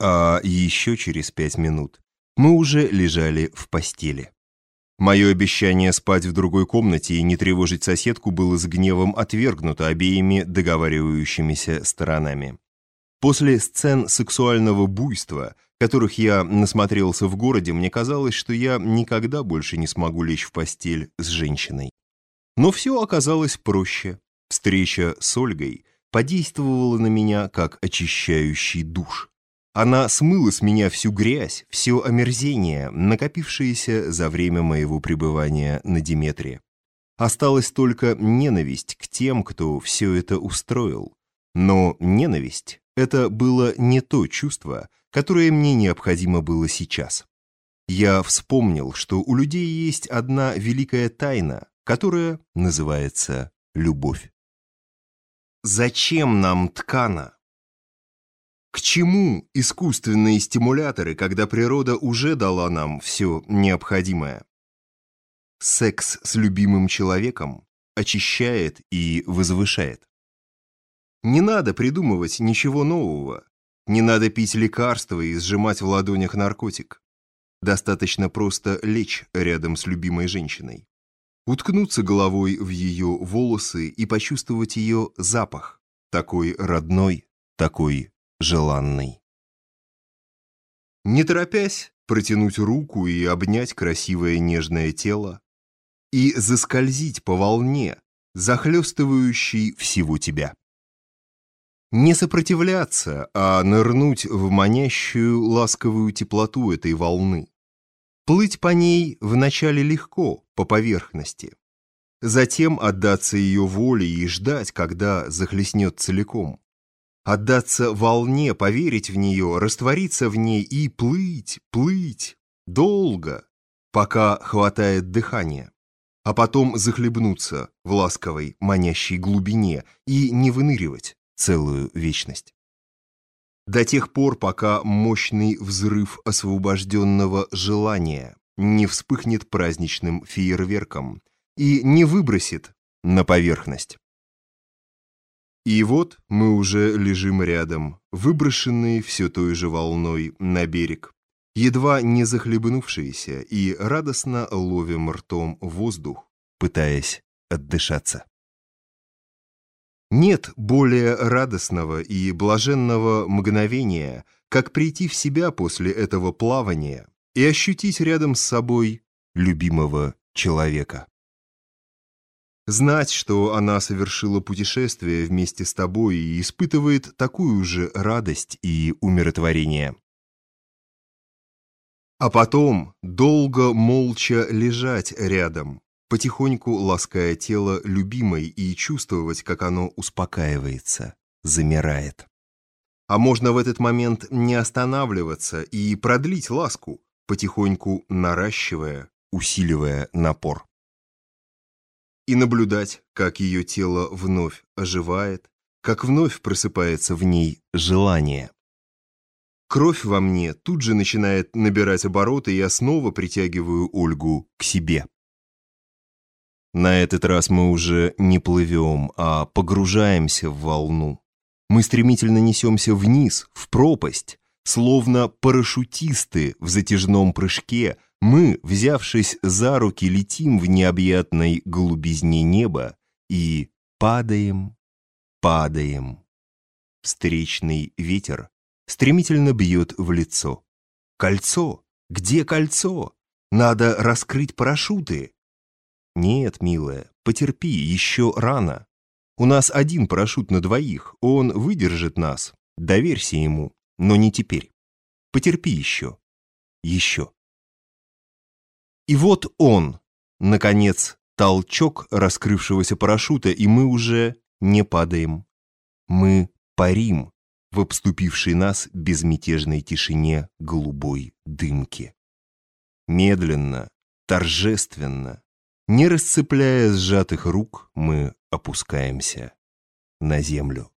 а еще через пять минут мы уже лежали в постели. Мое обещание спать в другой комнате и не тревожить соседку было с гневом отвергнуто обеими договаривающимися сторонами. После сцен сексуального буйства, которых я насмотрелся в городе, мне казалось, что я никогда больше не смогу лечь в постель с женщиной. Но все оказалось проще. Встреча с Ольгой подействовала на меня как очищающий душ. Она смыла с меня всю грязь, все омерзение, накопившееся за время моего пребывания на Диметре. Осталась только ненависть к тем, кто все это устроил. Но ненависть — это было не то чувство, которое мне необходимо было сейчас. Я вспомнил, что у людей есть одна великая тайна, которая называется любовь. Зачем нам ткана? К чему искусственные стимуляторы, когда природа уже дала нам все необходимое? Секс с любимым человеком очищает и возвышает. Не надо придумывать ничего нового. Не надо пить лекарства и сжимать в ладонях наркотик. Достаточно просто лечь рядом с любимой женщиной. Уткнуться головой в ее волосы и почувствовать ее запах. Такой родной, такой желанный. Не торопясь, протянуть руку и обнять красивое нежное тело и заскользить по волне, захлестывающей всего тебя. Не сопротивляться, а нырнуть в манящую ласковую теплоту этой волны. Плыть по ней вначале легко, по поверхности. Затем отдаться ее воле и ждать, когда захлестнет целиком отдаться волне, поверить в нее, раствориться в ней и плыть, плыть, долго, пока хватает дыхания, а потом захлебнуться в ласковой, манящей глубине и не выныривать целую вечность. До тех пор, пока мощный взрыв освобожденного желания не вспыхнет праздничным фейерверком и не выбросит на поверхность. И вот мы уже лежим рядом, выброшенные все той же волной на берег, едва не захлебнувшиеся и радостно ловим ртом воздух, пытаясь отдышаться. Нет более радостного и блаженного мгновения, как прийти в себя после этого плавания и ощутить рядом с собой любимого человека. Знать, что она совершила путешествие вместе с тобой и испытывает такую же радость и умиротворение. А потом долго молча лежать рядом, потихоньку лаская тело любимой и чувствовать, как оно успокаивается, замирает. А можно в этот момент не останавливаться и продлить ласку, потихоньку наращивая, усиливая напор и наблюдать, как ее тело вновь оживает, как вновь просыпается в ней желание. Кровь во мне тут же начинает набирать обороты, и я снова притягиваю Ольгу к себе. На этот раз мы уже не плывем, а погружаемся в волну. Мы стремительно несемся вниз, в пропасть, словно парашютисты в затяжном прыжке – мы, взявшись за руки, летим в необъятной глубизне неба и падаем, падаем. Встречный ветер стремительно бьет в лицо. Кольцо! Где кольцо? Надо раскрыть парашюты. Нет, милая, потерпи, еще рано. У нас один парашют на двоих, он выдержит нас. Доверься ему, но не теперь. Потерпи еще. Еще. И вот он, наконец, толчок раскрывшегося парашюта, и мы уже не падаем. Мы парим в обступившей нас безмятежной тишине голубой дымки. Медленно, торжественно, не расцепляя сжатых рук, мы опускаемся на землю.